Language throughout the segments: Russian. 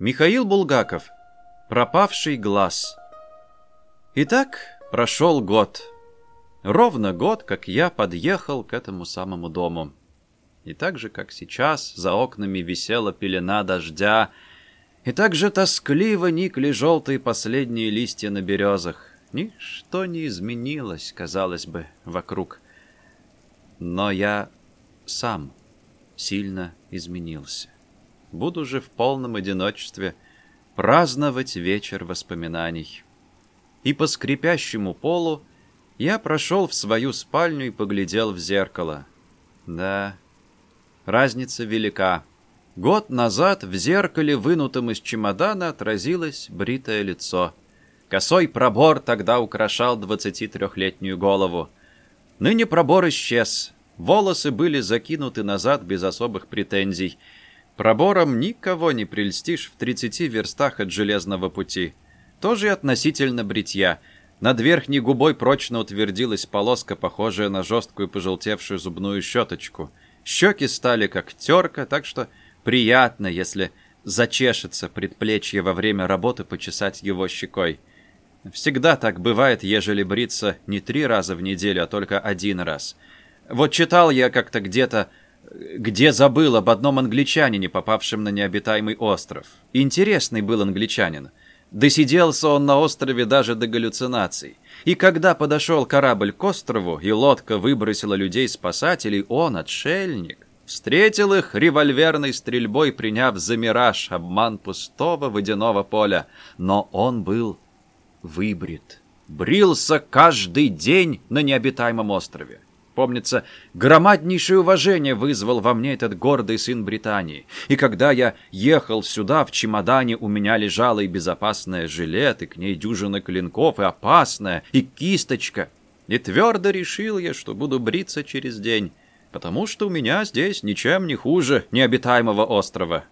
Михаил Булгаков. Пропавший глаз. Итак, прошел год. Ровно год, как я подъехал к этому самому дому. И так же, как сейчас, за окнами висела пелена дождя, и так же тоскливо никли желтые последние листья на березах. Ничто не изменилось, казалось бы, вокруг. Но я сам сильно изменился буду же в полном одиночестве праздновать вечер воспоминаний. И по скрипящему полу я прошел в свою спальню и поглядел в зеркало. Да, разница велика. Год назад в зеркале, вынутом из чемодана, отразилось бритое лицо. Косой пробор тогда украшал 23-летнюю голову. Ныне пробор исчез. Волосы были закинуты назад без особых претензий — Пробором никого не прельстишь в 30 верстах от железного пути. Тоже относительно бритья. Над верхней губой прочно утвердилась полоска, похожая на жесткую пожелтевшую зубную щеточку. Щеки стали как терка, так что приятно, если зачешется предплечье во время работы почесать его щекой. Всегда так бывает, ежели бриться не три раза в неделю, а только один раз. Вот читал я как-то где-то где забыл об одном англичанине, попавшем на необитаемый остров. Интересный был англичанин. Досиделся он на острове даже до галлюцинаций. И когда подошел корабль к острову, и лодка выбросила людей-спасателей, он, отшельник, встретил их револьверной стрельбой, приняв за мираж обман пустого водяного поля. Но он был выбрит. Брился каждый день на необитаемом острове. Помнится, громаднейшее уважение вызвал во мне этот гордый сын Британии. И когда я ехал сюда, в чемодане у меня лежала и безопасная жилет, и к ней дюжина клинков, и опасная, и кисточка. И твердо решил я, что буду бриться через день, потому что у меня здесь ничем не хуже необитаемого острова.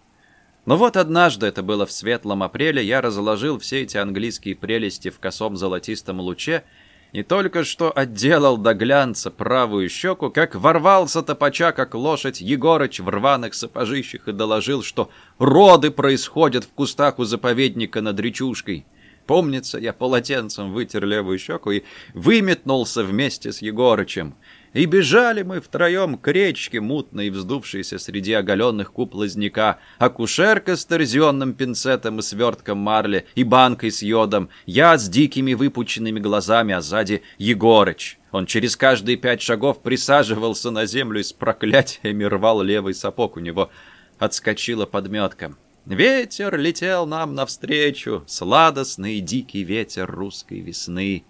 Но вот однажды, это было в светлом апреле, я разложил все эти английские прелести в косом золотистом луче и только что отделал до глянца правую щеку, как ворвался топача, как лошадь, Егорыч в рваных сапожищах и доложил, что роды происходят в кустах у заповедника над речушкой. Помнится, я полотенцем вытер левую щеку и выметнулся вместе с Егорычем. И бежали мы втроем к речке, мутной и вздувшейся среди оголенных куб лозняка. Акушерка с торзионным пинцетом и свертком марли, и банкой с йодом. Я с дикими выпученными глазами, а сзади Егорыч. Он через каждые пять шагов присаживался на землю и с проклятиями рвал левый сапог у него. Отскочила подметка. Ветер летел нам навстречу, сладостный дикий ветер русской весны.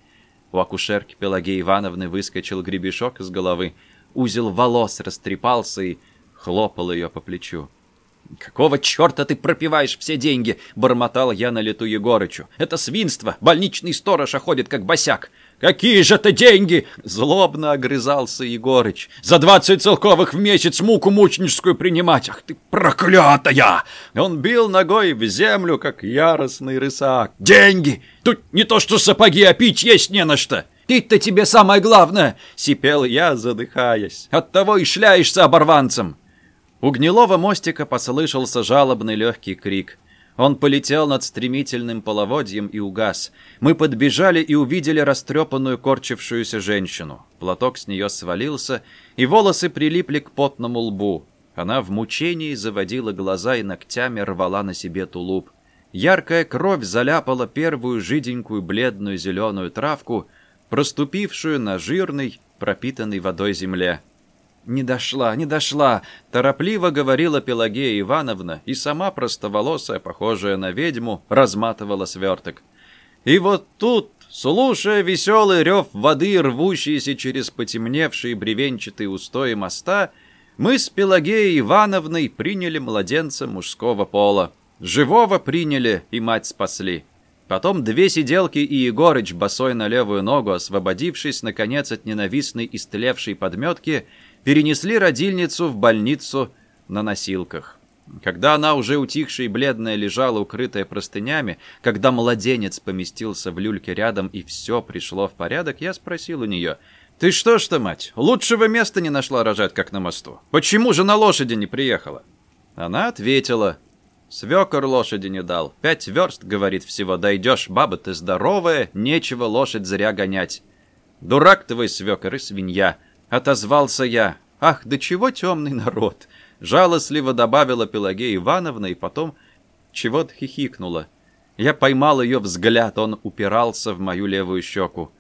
У акушерки Пелагеи Ивановны выскочил гребешок из головы. Узел волос растрепался и хлопал ее по плечу. «Какого черта ты пропиваешь все деньги?» — бормотал я на лету Егорычу. «Это свинство! Больничный сторож охотит, как босяк!» «Какие же это деньги?» — злобно огрызался Егорыч. «За двадцать целковых в месяц муку мученическую принимать! Ах ты проклятая!» Он бил ногой в землю, как яростный рысак. «Деньги! Тут не то что сапоги, а пить есть не на что!» «Пить-то тебе самое главное!» — сипел я, задыхаясь. «Оттого и шляешься оборванцем!» У гнилого мостика послышался жалобный легкий крик. Он полетел над стремительным половодьем и угас. Мы подбежали и увидели растрепанную корчившуюся женщину. Платок с нее свалился, и волосы прилипли к потному лбу. Она в мучении заводила глаза и ногтями рвала на себе тулуп. Яркая кровь заляпала первую жиденькую бледную зеленую травку, проступившую на жирной, пропитанной водой земле. «Не дошла, не дошла!» – торопливо говорила Пелагея Ивановна, и сама простоволосая, похожая на ведьму, разматывала сверток. И вот тут, слушая веселый рев воды, рвущийся через потемневшие бревенчатые устои моста, мы с Пелагеей Ивановной приняли младенца мужского пола. Живого приняли и мать спасли. Потом две сиделки и Егорыч, босой на левую ногу, освободившись, наконец, от ненавистной истлевшей подметки, перенесли родильницу в больницу на носилках. Когда она уже утихшая и бледная лежала, укрытая простынями, когда младенец поместился в люльке рядом и все пришло в порядок, я спросил у нее, «Ты что ж-то, мать, лучшего места не нашла рожать, как на мосту? Почему же на лошади не приехала?» Она ответила, Свекор лошади не дал. Пять верст, говорит, всего дойдешь. Баба ты здоровая, нечего лошадь зря гонять. Дурак твой свекор и свинья. Отозвался я. Ах, да чего темный народ. Жалостливо добавила Пелагея Ивановна и потом чего-то хихикнула. Я поймал ее взгляд, он упирался в мою левую щеку.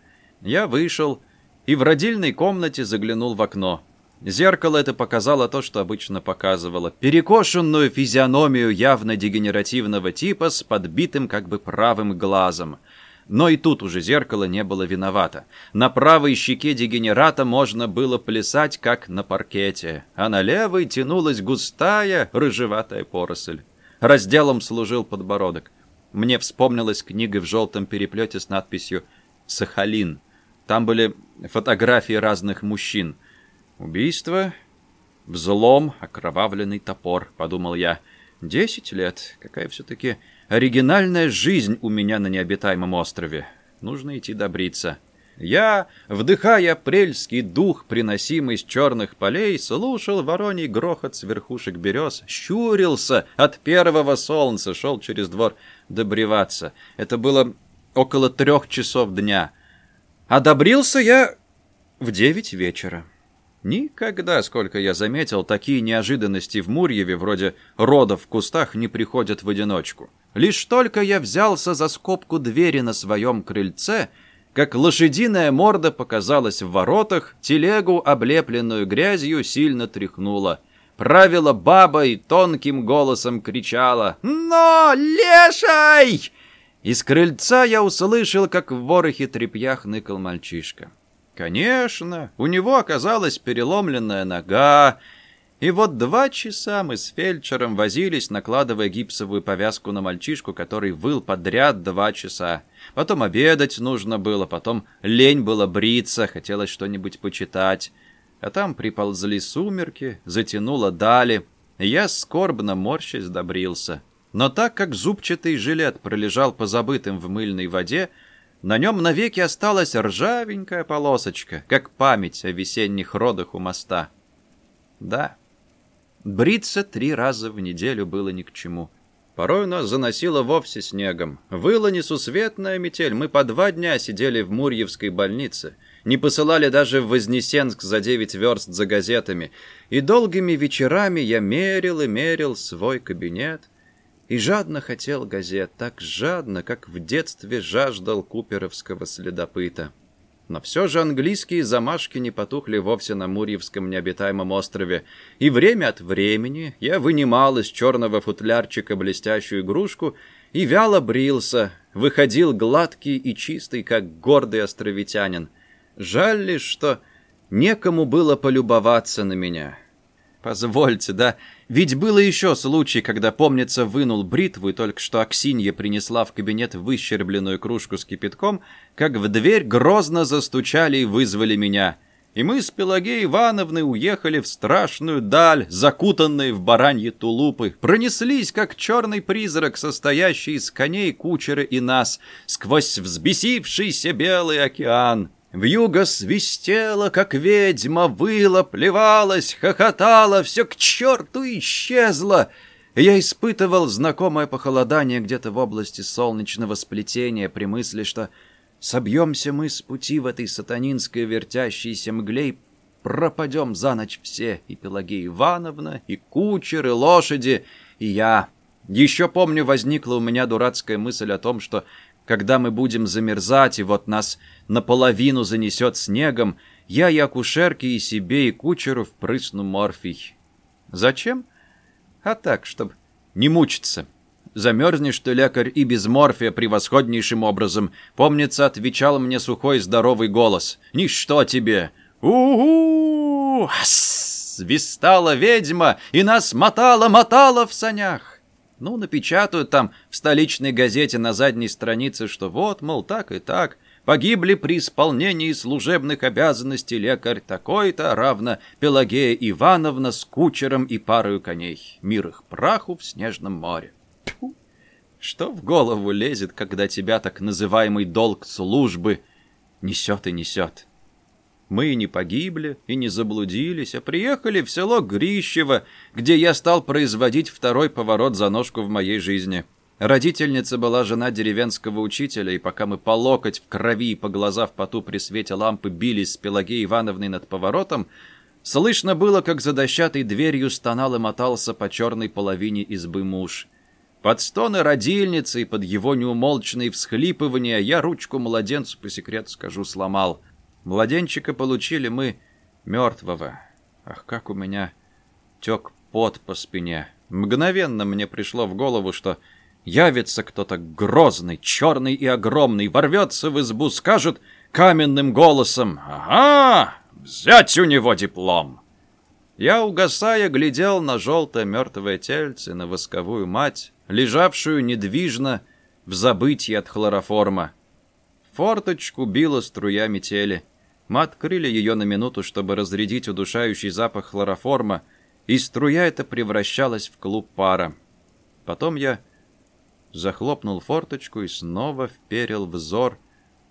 Я вышел и в родильной комнате заглянул в окно. Зеркало это показало то, что обычно показывало. Перекошенную физиономию явно дегенеративного типа с подбитым как бы правым глазом. Но и тут уже зеркало не было виновато. На правой щеке дегенерата можно было плясать, как на паркете, а на левой тянулась густая рыжеватая поросль. Разделом служил подбородок. Мне вспомнилась книга в желтом переплете с надписью «Сахалин». Там были фотографии разных мужчин – Убийство, взлом, окровавленный топор, подумал я. Десять лет. Какая все-таки оригинальная жизнь у меня на необитаемом острове. Нужно идти добриться. Я, вдыхая апрельский дух, приносимый с черных полей, слушал вороний грохот с верхушек берез, щурился от первого солнца, шел через двор добреваться. Это было около трех часов дня. Одобрился я в девять вечера. Никогда, сколько я заметил, такие неожиданности в Мурьеве, вроде родов в кустах, не приходят в одиночку. Лишь только я взялся за скобку двери на своем крыльце, как лошадиная морда показалась в воротах, телегу, облепленную грязью, сильно тряхнула. Правила баба и тонким голосом кричала «Но, лешай!» Из крыльца я услышал, как в ворохе тряпьях ныкал мальчишка. Конечно, у него оказалась переломленная нога, и вот два часа мы с фельдшером возились, накладывая гипсовую повязку на мальчишку, который выл подряд два часа. Потом обедать нужно было, потом лень было бриться, хотелось что-нибудь почитать. А там приползли сумерки, затянуло дали, я скорбно морщась добрился. Но так как зубчатый жилет пролежал позабытым в мыльной воде, на нем навеки осталась ржавенькая полосочка, как память о весенних родах у моста. Да, бриться три раза в неделю было ни к чему. Порой нас заносило вовсе снегом. Выла несусветная метель. Мы по два дня сидели в Мурьевской больнице. Не посылали даже в Вознесенск за девять верст за газетами. И долгими вечерами я мерил и мерил свой кабинет — и жадно хотел газет, так жадно, как в детстве жаждал куперовского следопыта. Но все же английские замашки не потухли вовсе на Мурьевском необитаемом острове, и время от времени я вынимал из черного футлярчика блестящую игрушку и вяло брился, выходил гладкий и чистый, как гордый островитянин. Жаль лишь, что некому было полюбоваться на меня. Позвольте, да, ведь было еще случай, когда, помнится, вынул бритву, и только что Аксинья принесла в кабинет выщербленную кружку с кипятком, как в дверь грозно застучали и вызвали меня. И мы с Пелагеей Ивановной уехали в страшную даль, закутанные в бараньи тулупы, пронеслись, как черный призрак, состоящий из коней, кучера и нас, сквозь взбесившийся белый океан. Вьюга свистела, как ведьма, выла, плевалась, хохотала, все к черту исчезло. Я испытывал знакомое похолодание где-то в области солнечного сплетения при мысли, что собьемся мы с пути в этой сатанинской вертящейся мгле и пропадем за ночь все, и Пелагея Ивановна, и кучер, и лошади, и я. Еще помню, возникла у меня дурацкая мысль о том, что когда мы будем замерзать, и вот нас наполовину занесет снегом, я и акушерке, и себе, и кучеру впрысну морфий. Зачем? А так, чтобы не мучиться. Замерзнешь ты, лекарь, и без морфия превосходнейшим образом. Помнится, отвечал мне сухой здоровый голос. Ничто тебе. У-у-у! Свистала ведьма и нас мотала-мотала в санях. Ну, напечатают там в столичной газете на задней странице, что вот, мол, так и так, погибли при исполнении служебных обязанностей лекарь такой-то, равно Пелагея Ивановна с кучером и парою коней. Мир их праху в снежном море. Тьфу! Что в голову лезет, когда тебя так называемый долг службы несет и несет? Мы и не погибли, и не заблудились, а приехали в село Грищево, где я стал производить второй поворот за ножку в моей жизни. Родительница была жена деревенского учителя, и пока мы по локоть в крови и по глаза в поту при свете лампы бились с Пелагеей Ивановной над поворотом, слышно было, как за дощатой дверью стонал и мотался по черной половине избы муж. Под стоны родильницы и под его неумолчные всхлипывания я ручку младенцу, по секрету скажу, сломал. Младенчика получили мы мертвого. Ах, как у меня тек пот по спине. Мгновенно мне пришло в голову, что Явится кто-то грозный, черный и огромный, ворвется в избу, скажет каменным голосом «Ага, взять у него диплом!» Я, угасая, глядел на желтое мертвое тельце, на восковую мать, лежавшую недвижно в забытии от хлороформа. Форточку била струя метели. Мы открыли ее на минуту, чтобы разрядить удушающий запах хлороформа, и струя эта превращалась в клуб пара. Потом я захлопнул форточку и снова вперил взор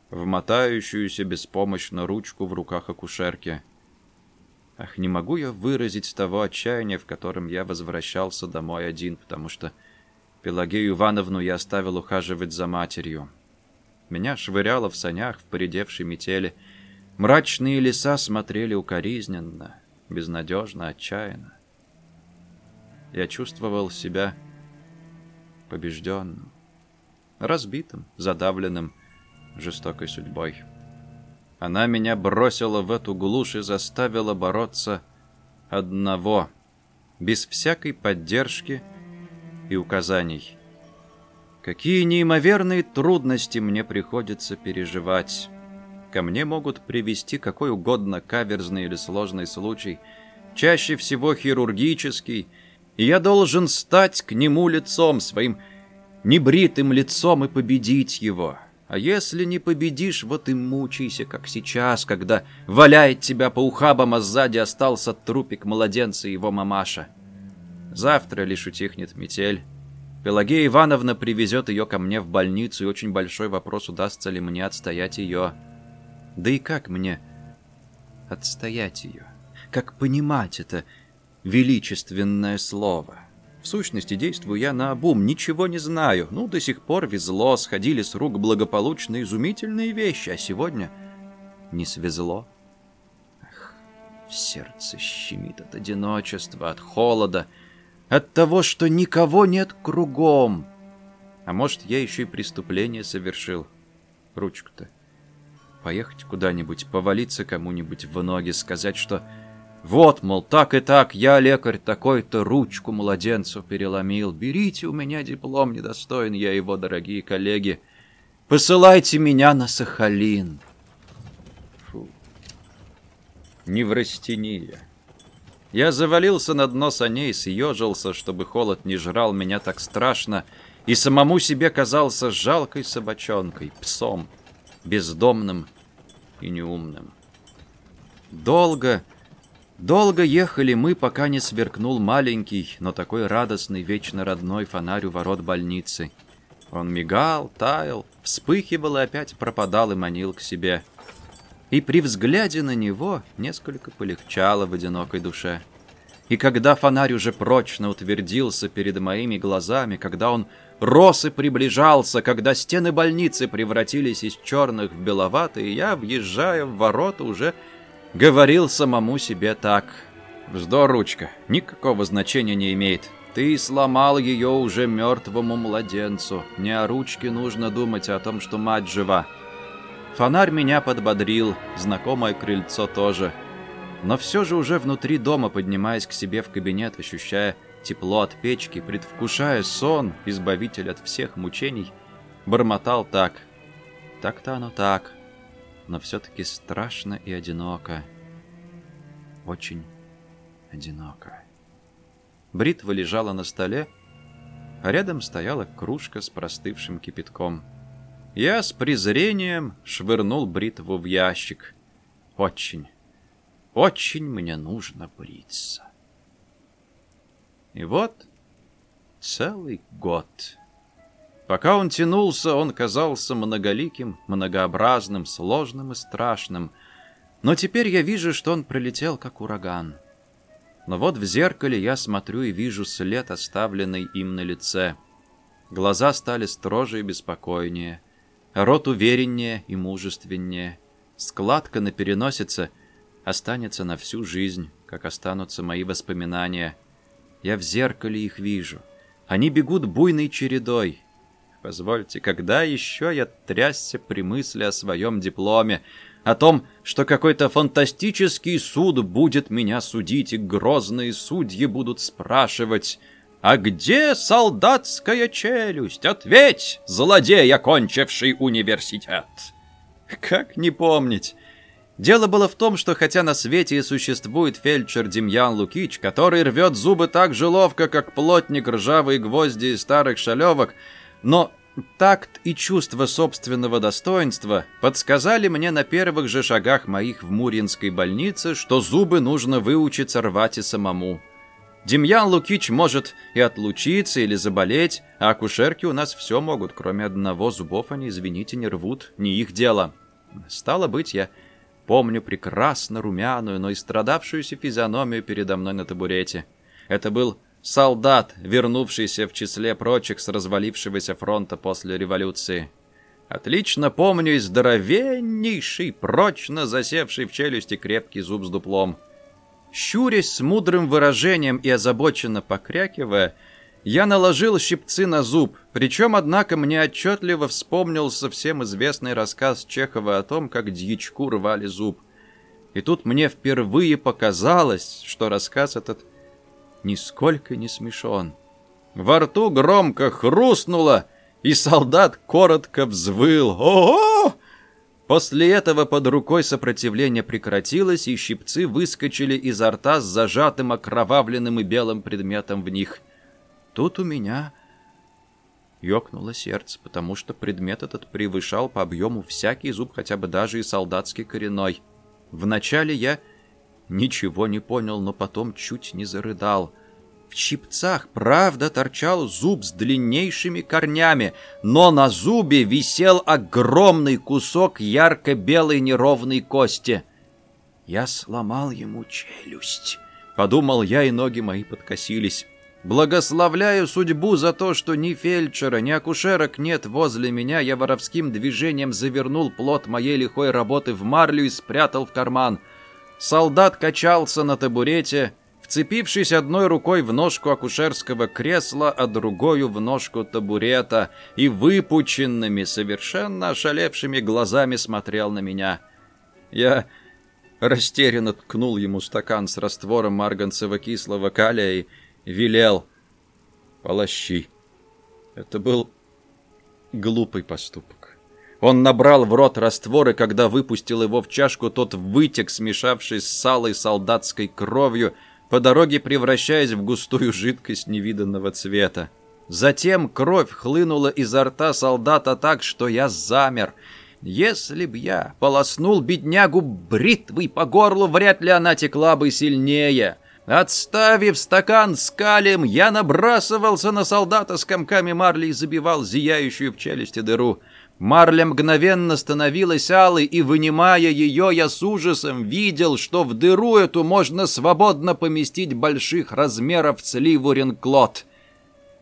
в мотающуюся беспомощно ручку в руках акушерки. Ах, не могу я выразить того отчаяния, в котором я возвращался домой один, потому что Пелагею Ивановну я оставил ухаживать за матерью. Меня швыряло в санях в поредевшей метели. Мрачные леса смотрели укоризненно, безнадежно, отчаянно. Я чувствовал себя побежденным, разбитым, задавленным жестокой судьбой. Она меня бросила в эту глушь и заставила бороться одного, без всякой поддержки и указаний. Какие неимоверные трудности мне приходится переживать. Ко мне могут привести какой угодно каверзный или сложный случай, чаще всего хирургический, и я должен стать к нему лицом, своим небритым лицом и победить его. А если не победишь, вот и мучайся, как сейчас, когда валяет тебя по ухабам, а сзади остался трупик младенца и его мамаша. Завтра лишь утихнет метель. Пелагея Ивановна привезет ее ко мне в больницу, и очень большой вопрос, удастся ли мне отстоять ее. Да и как мне отстоять ее? Как понимать это величественное слово. В сущности, действую я на обум, ничего не знаю. Ну, до сих пор везло, сходили с рук благополучно изумительные вещи, а сегодня не свезло. Ах, сердце щемит от одиночества, от холода, от того, что никого нет кругом. А может, я еще и преступление совершил. Ручку-то. Поехать куда-нибудь, повалиться кому-нибудь в ноги, сказать, что вот, мол, так и так, я, лекарь, такой-то ручку младенцу переломил. Берите у меня диплом, недостоин я его, дорогие коллеги. Посылайте меня на Сахалин. Фу. Неврастения. Я завалился на дно саней, съежился, чтобы холод не жрал меня так страшно, и самому себе казался жалкой собачонкой, псом, бездомным и неумным. Долго Долго ехали мы, пока не сверкнул маленький, но такой радостный, вечно родной фонарь у ворот больницы. Он мигал, таял, вспыхивал и опять пропадал и манил к себе. И при взгляде на него несколько полегчало в одинокой душе. И когда фонарь уже прочно утвердился перед моими глазами, когда он рос и приближался, когда стены больницы превратились из черных в беловатые, я, въезжая в ворота, уже Говорил самому себе так. Вздор, ручка, никакого значения не имеет. Ты сломал ее уже мертвому младенцу. Не о ручке нужно думать, а о том, что мать жива. Фонарь меня подбодрил, знакомое крыльцо тоже. Но все же уже внутри дома, поднимаясь к себе в кабинет, ощущая тепло от печки, предвкушая сон, избавитель от всех мучений, бормотал так. Так-то оно так но все-таки страшно и одиноко. Очень одиноко. Бритва лежала на столе, а рядом стояла кружка с простывшим кипятком. Я с презрением швырнул бритву в ящик. Очень, очень мне нужно бриться. И вот целый год... Пока он тянулся, он казался многоликим, многообразным, сложным и страшным. Но теперь я вижу, что он пролетел как ураган. Но вот в зеркале я смотрю и вижу след, оставленный им на лице. Глаза стали строже и беспокойнее, рот увереннее и мужественнее. Складка на переносице останется на всю жизнь, как останутся мои воспоминания. Я в зеркале их вижу. Они бегут буйной чередой. Позвольте, когда еще я трясся при мысли о своем дипломе, о том, что какой-то фантастический суд будет меня судить, и грозные судьи будут спрашивать, «А где солдатская челюсть? Ответь, злодей, окончивший университет!» Как не помнить? Дело было в том, что хотя на свете и существует фельдшер Демьян Лукич, который рвет зубы так же ловко, как плотник ржавые гвозди из старых шалевок, но Такт и чувство собственного достоинства подсказали мне на первых же шагах моих в Муринской больнице, что зубы нужно выучиться рвать и самому. Демьян Лукич может и отлучиться, или заболеть, а акушерки у нас все могут, кроме одного зубов они, извините, не рвут, не их дело. Стало быть, я помню прекрасно румяную, но и страдавшуюся физиономию передо мной на табурете. Это был солдат, вернувшийся в числе прочих с развалившегося фронта после революции. Отлично помню и здоровеннейший, прочно засевший в челюсти крепкий зуб с дуплом. Щурясь с мудрым выражением и озабоченно покрякивая, я наложил щипцы на зуб, причем, однако, мне отчетливо вспомнился всем известный рассказ Чехова о том, как дьячку рвали зуб. И тут мне впервые показалось, что рассказ этот нисколько не смешон. Во рту громко хрустнуло, и солдат коротко взвыл. «Ого!» После этого под рукой сопротивление прекратилось, и щипцы выскочили изо рта с зажатым окровавленным и белым предметом в них. Тут у меня ёкнуло сердце, потому что предмет этот превышал по объему всякий зуб, хотя бы даже и солдатский коренной. Вначале я Ничего не понял, но потом чуть не зарыдал. В щипцах, правда, торчал зуб с длиннейшими корнями, но на зубе висел огромный кусок ярко-белой неровной кости. Я сломал ему челюсть. Подумал я, и ноги мои подкосились. Благословляю судьбу за то, что ни фельдшера, ни акушерок нет возле меня. Я воровским движением завернул плод моей лихой работы в марлю и спрятал в карман — Солдат качался на табурете, вцепившись одной рукой в ножку акушерского кресла, а другую в ножку табурета, и выпученными, совершенно ошалевшими глазами смотрел на меня. Я растерянно ткнул ему стакан с раствором марганцево-кислого калия и велел «Полощи». Это был глупый поступок. Он набрал в рот раствор, и когда выпустил его в чашку, тот вытек, смешавшись с салой солдатской кровью, по дороге превращаясь в густую жидкость невиданного цвета. Затем кровь хлынула изо рта солдата так, что я замер. Если б я полоснул беднягу бритвой по горлу, вряд ли она текла бы сильнее. Отставив стакан с калием, я набрасывался на солдата с комками марли и забивал зияющую в челюсти дыру. Марля мгновенно становилась алой, и, вынимая ее, я с ужасом видел, что в дыру эту можно свободно поместить больших размеров сливу ренклот.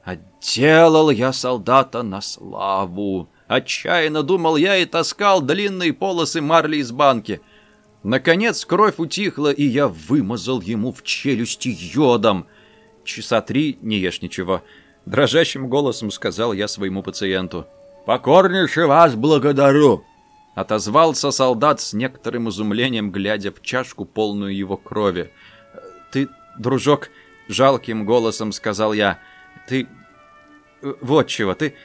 Отделал я солдата на славу. Отчаянно думал я и таскал длинные полосы марли из банки. Наконец кровь утихла, и я вымазал ему в челюсти йодом. Часа три не ешь ничего. Дрожащим голосом сказал я своему пациенту. «Покорнейше вас благодарю!» Отозвался солдат с некоторым изумлением, глядя в чашку, полную его крови. «Ты, дружок, жалким голосом сказал я, ты... Вот чего, ты...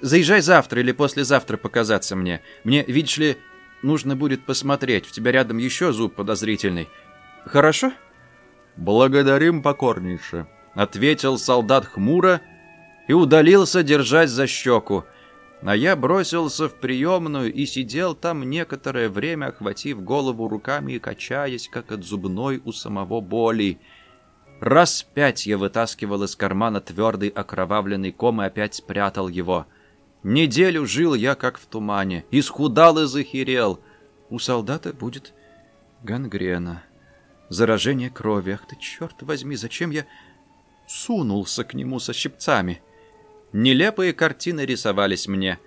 Заезжай завтра или послезавтра показаться мне. Мне, видишь ли, нужно будет посмотреть. В тебя рядом еще зуб подозрительный. Хорошо?» «Благодарим покорнейше», — ответил солдат хмуро и удалился держать за щеку. А я бросился в приемную и сидел там некоторое время, охватив голову руками и качаясь, как от зубной у самого боли. Раз пять я вытаскивал из кармана твердый окровавленный ком и опять спрятал его. Неделю жил я, как в тумане, исхудал и захерел. У солдата будет Гангрена. Заражение крови. Ах ты, черт возьми, зачем я сунулся к нему со щипцами? Нелепые картины рисовались мне.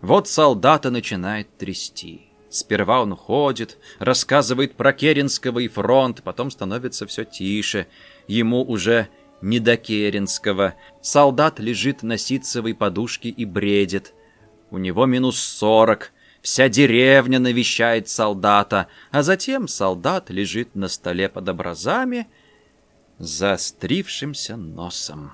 Вот солдата начинает трясти. Сперва он ходит, рассказывает про Керенского и фронт, потом становится все тише. Ему уже не до Керенского. Солдат лежит на ситцевой подушке и бредит. У него минус сорок. Вся деревня навещает солдата, а затем солдат лежит на столе под образами, заострившимся носом.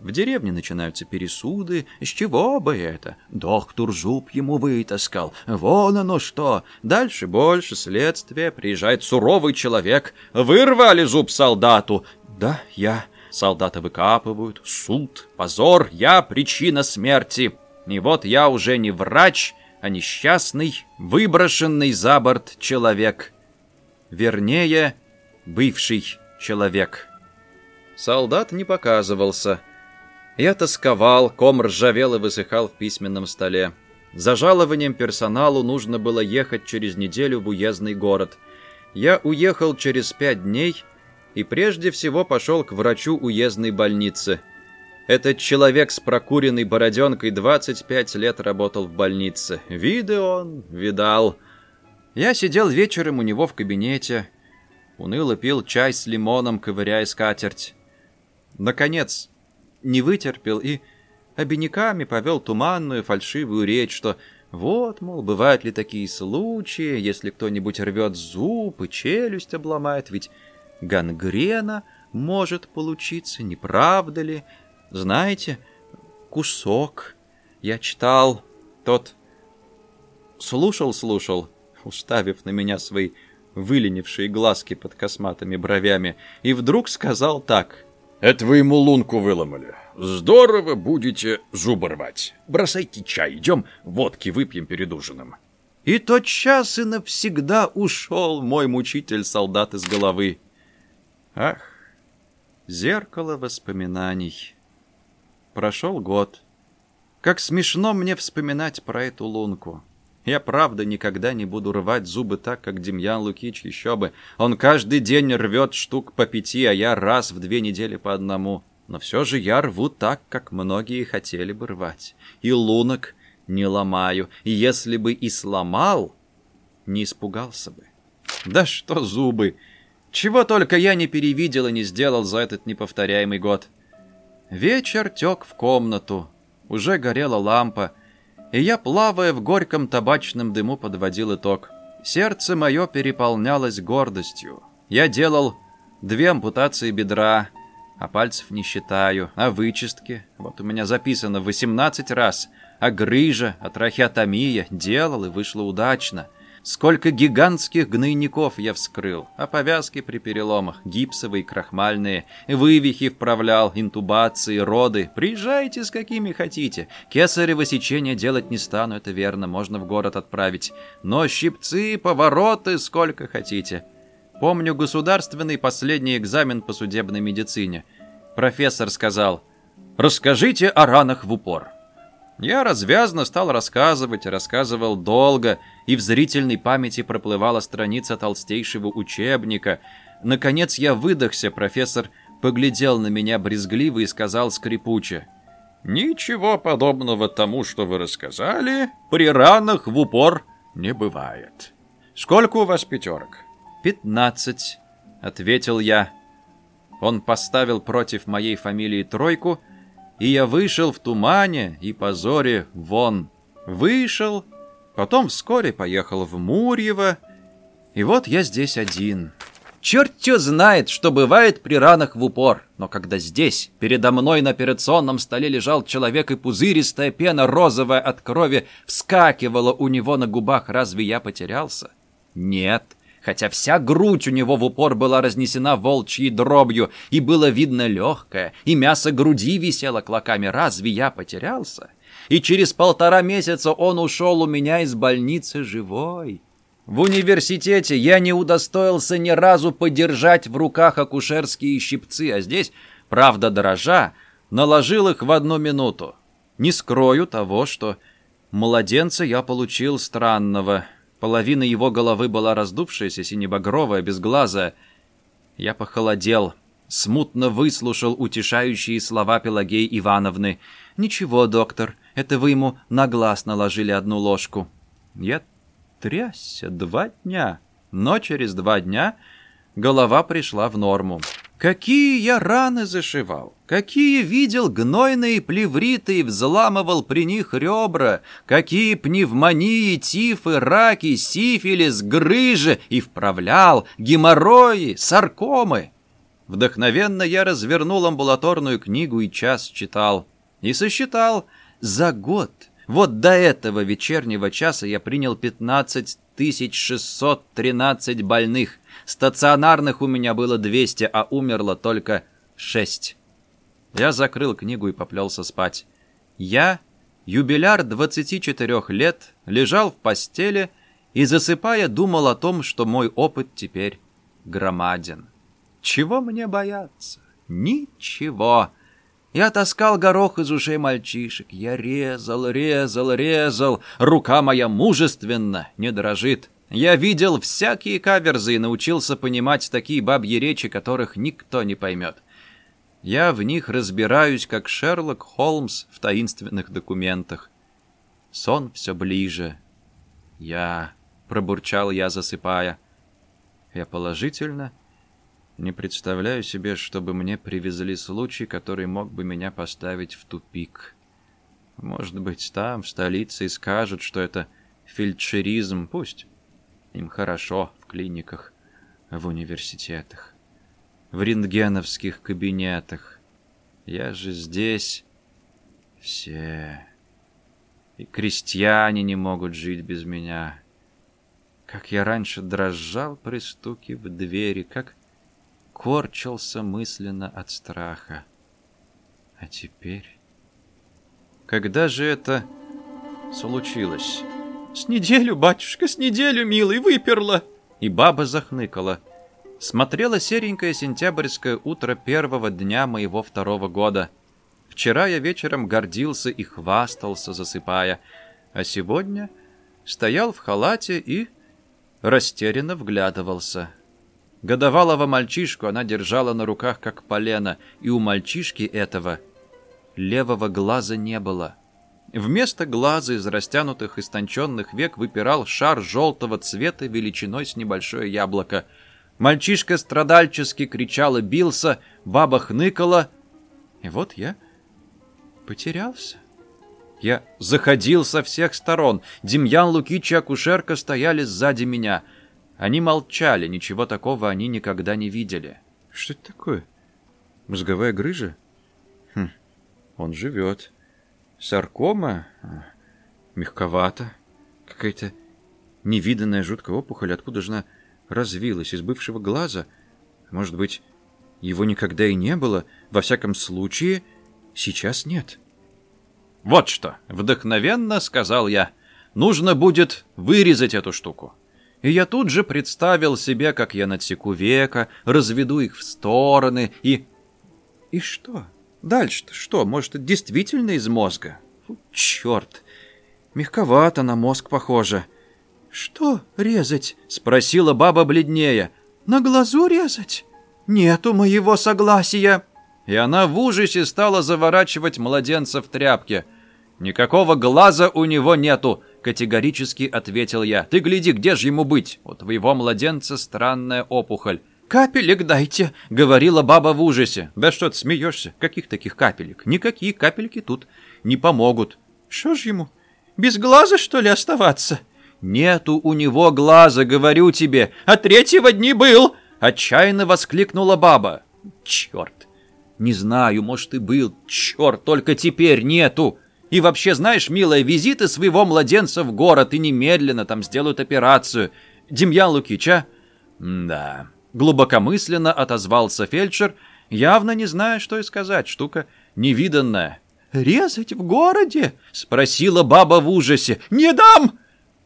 В деревне начинаются пересуды. С чего бы это? Доктор зуб ему вытаскал. Вон оно что. Дальше больше следствия. Приезжает суровый человек. Вырвали зуб солдату. Да, я. Солдата выкапывают. Суд. Позор. Я причина смерти. И вот я уже не врач, а несчастный, выброшенный за борт человек. Вернее, бывший человек. Солдат не показывался. Я тосковал, ком ржавел и высыхал в письменном столе. За жалованием персоналу нужно было ехать через неделю в уездный город. Я уехал через пять дней и прежде всего пошел к врачу уездной больницы. Этот человек с прокуренной бороденкой 25 лет работал в больнице. Виды он видал. Я сидел вечером у него в кабинете, уныло пил чай с лимоном, ковыряя скатерть. Наконец, не вытерпел и обиняками повел туманную фальшивую речь, что вот, мол, бывают ли такие случаи, если кто-нибудь рвет зуб и челюсть обломает, ведь гангрена может получиться, не правда ли? Знаете, кусок. Я читал, тот слушал-слушал, уставив на меня свои выленившие глазки под косматыми бровями, и вдруг сказал так — это вы ему лунку выломали. Здорово будете зубы рвать. Бросайте чай, идем водки выпьем перед ужином. И тот час и навсегда ушел мой мучитель-солдат из головы. Ах, зеркало воспоминаний. Прошел год. Как смешно мне вспоминать про эту лунку. Я правда никогда не буду рвать зубы так, как Демьян Лукич, еще бы. Он каждый день рвет штук по пяти, а я раз в две недели по одному. Но все же я рву так, как многие хотели бы рвать. И лунок не ломаю. И если бы и сломал, не испугался бы. Да что зубы! Чего только я не перевидел и не сделал за этот неповторяемый год. Вечер тек в комнату. Уже горела лампа — и я, плавая в горьком табачном дыму, подводил итог. Сердце мое переполнялось гордостью. Я делал две ампутации бедра, а пальцев не считаю, а вычистки, вот у меня записано 18 раз, а грыжа, а трахеотомия делал и вышло удачно — Сколько гигантских гнойников я вскрыл, а повязки при переломах, гипсовые, крахмальные, вывихи вправлял, интубации, роды. Приезжайте с какими хотите. Кесарево сечение делать не стану, это верно, можно в город отправить. Но щипцы, повороты сколько хотите. Помню государственный последний экзамен по судебной медицине. Профессор сказал, «Расскажите о ранах в упор». Я развязно стал рассказывать, рассказывал долго, и в зрительной памяти проплывала страница толстейшего учебника. Наконец я выдохся, профессор поглядел на меня брезгливо и сказал скрипуче. «Ничего подобного тому, что вы рассказали, при ранах в упор не бывает. Сколько у вас пятерок?» «Пятнадцать», — ответил я. Он поставил против моей фамилии тройку — и я вышел в тумане и позоре вон. Вышел, потом вскоре поехал в Мурьево, и вот я здесь один. Черт что знает, что бывает при ранах в упор. Но когда здесь, передо мной на операционном столе лежал человек, и пузыристая пена розовая от крови вскакивала у него на губах, разве я потерялся? Нет хотя вся грудь у него в упор была разнесена волчьей дробью, и было видно легкое, и мясо груди висело клоками. Разве я потерялся? И через полтора месяца он ушел у меня из больницы живой. В университете я не удостоился ни разу подержать в руках акушерские щипцы, а здесь, правда дорожа, наложил их в одну минуту. Не скрою того, что младенца я получил странного, Половина его головы была раздувшаяся, синебагровая, безглазая. Я похолодел, смутно выслушал утешающие слова Пелагеи Ивановны. «Ничего, доктор, это вы ему на глаз наложили одну ложку». Я трясся два дня, но через два дня голова пришла в норму. Какие я раны зашивал, какие видел гнойные плевриты и взламывал при них ребра, какие пневмонии, тифы, раки, сифилис, грыжи и вправлял, геморрои, саркомы. Вдохновенно я развернул амбулаторную книгу и час читал. И сосчитал за год. Вот до этого вечернего часа я принял 15 613 больных. Стационарных у меня было 200, а умерло только 6. Я закрыл книгу и поплелся спать. Я, юбиляр 24 лет, лежал в постели и, засыпая, думал о том, что мой опыт теперь громаден. Чего мне бояться? Ничего. Я таскал горох из ушей мальчишек. Я резал, резал, резал. Рука моя мужественно, не дрожит. Я видел всякие каверзы и научился понимать такие бабьи речи, которых никто не поймет. Я в них разбираюсь, как Шерлок Холмс в таинственных документах. Сон все ближе. Я... Пробурчал я, засыпая. Я положительно не представляю себе, чтобы мне привезли случай, который мог бы меня поставить в тупик. Может быть, там, в столице, и скажут, что это фельдшеризм. Пусть. Им хорошо в клиниках, в университетах, в рентгеновских кабинетах. Я же здесь все. И крестьяне не могут жить без меня. Как я раньше дрожал при стуке в двери, как корчился мысленно от страха. А теперь... Когда же это случилось? «С неделю, батюшка, с неделю, милый, выперла!» И баба захныкала. Смотрела серенькое сентябрьское утро первого дня моего второго года. Вчера я вечером гордился и хвастался, засыпая, а сегодня стоял в халате и растерянно вглядывался. Годовалого мальчишку она держала на руках, как полено, и у мальчишки этого левого глаза не было. Вместо глаза из растянутых истонченных век выпирал шар желтого цвета величиной с небольшое яблоко. Мальчишка страдальчески кричал и бился, баба хныкала. И вот я потерялся. Я заходил со всех сторон. Демьян Лукич и акушерка стояли сзади меня. Они молчали, ничего такого они никогда не видели. Что это такое? Мозговая грыжа? Хм, он живет. Саркома? Мягковато. Какая-то невиданная жуткая опухоль. Откуда же она развилась? Из бывшего глаза? Может быть, его никогда и не было? Во всяком случае, сейчас нет. «Вот что!» — вдохновенно сказал я. «Нужно будет вырезать эту штуку». И я тут же представил себе, как я надсеку века, разведу их в стороны и... И что? Дальше-то что? Может, это действительно из мозга? Фу, черт! Мягковато на мозг похоже. «Что резать?» — спросила баба бледнее. «На глазу резать? Нету моего согласия!» И она в ужасе стала заворачивать младенца в тряпке. «Никакого глаза у него нету!» — категорически ответил я. «Ты гляди, где же ему быть? У твоего младенца странная опухоль. «Капелек дайте», — говорила баба в ужасе. «Да что ты смеешься? Каких таких капелек? Никакие капельки тут не помогут». «Что ж ему, без глаза, что ли, оставаться?» «Нету у него глаза, говорю тебе, а третьего дни был!» Отчаянно воскликнула баба. «Черт! Не знаю, может, и был. Черт, только теперь нету!» И вообще, знаешь, милая, визиты своего младенца в город и немедленно там сделают операцию. Демьян Лукич, а? Да, Глубокомысленно отозвался фельдшер, явно не зная, что и сказать. Штука невиданная. «Резать в городе?» — спросила баба в ужасе. «Не дам!»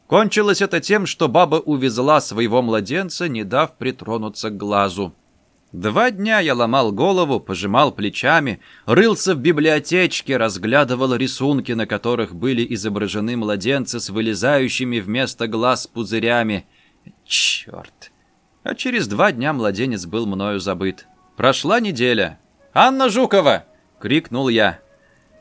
Кончилось это тем, что баба увезла своего младенца, не дав притронуться к глазу. Два дня я ломал голову, пожимал плечами, рылся в библиотечке, разглядывал рисунки, на которых были изображены младенцы с вылезающими вместо глаз пузырями. Черт! А через два дня младенец был мною забыт. Прошла неделя. «Анна Жукова!» — крикнул я.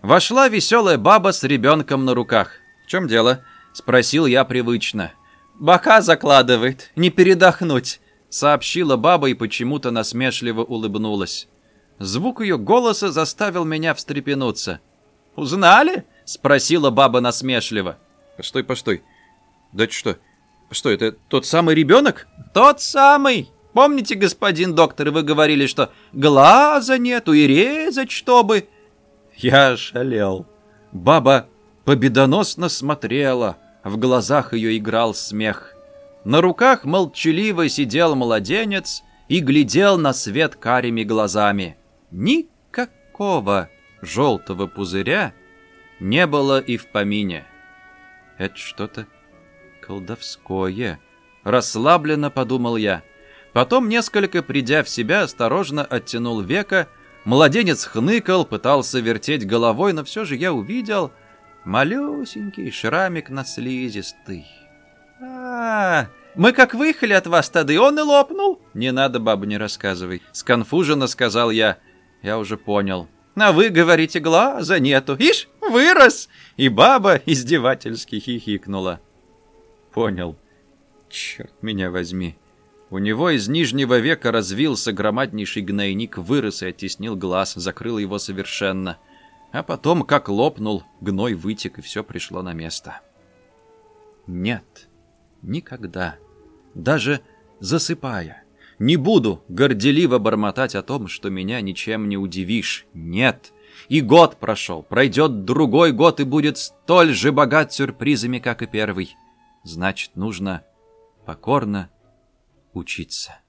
Вошла веселая баба с ребенком на руках. «В чем дело?» — спросил я привычно. «Бока закладывает, не передохнуть», — сообщила баба и почему-то насмешливо улыбнулась. Звук ее голоса заставил меня встрепенуться. «Узнали?» — спросила баба насмешливо. «Постой, постой. Да что? Что, это тот самый ребенок?» «Тот самый. Помните, господин доктор, вы говорили, что глаза нету и резать, чтобы...» Я шалел. Баба победоносно смотрела, в глазах ее играл смех. На руках молчаливо сидел младенец и глядел на свет карими глазами. Никакого желтого пузыря не было и в помине. Это что-то колдовское. Расслабленно подумал я. Потом, несколько придя в себя, осторожно оттянул века. Младенец хныкал, пытался вертеть головой, но все же я увидел малюсенький шрамик на слизистый. а, -а, -а мы как выехали от вас и он и лопнул. Не надо, баба, не рассказывай. Сконфуженно сказал я. Я уже понял. А вы говорите, глаза нету. Ишь, вырос. И баба издевательски хихикнула. Понял. Черт меня возьми. У него из нижнего века развился громаднейший гнойник, вырос и оттеснил глаз, закрыл его совершенно. А потом, как лопнул, гной вытек, и все пришло на место. Нет, никогда даже засыпая. Не буду горделиво бормотать о том, что меня ничем не удивишь. Нет. И год прошел, пройдет другой год и будет столь же богат сюрпризами, как и первый. Значит, нужно покорно учиться.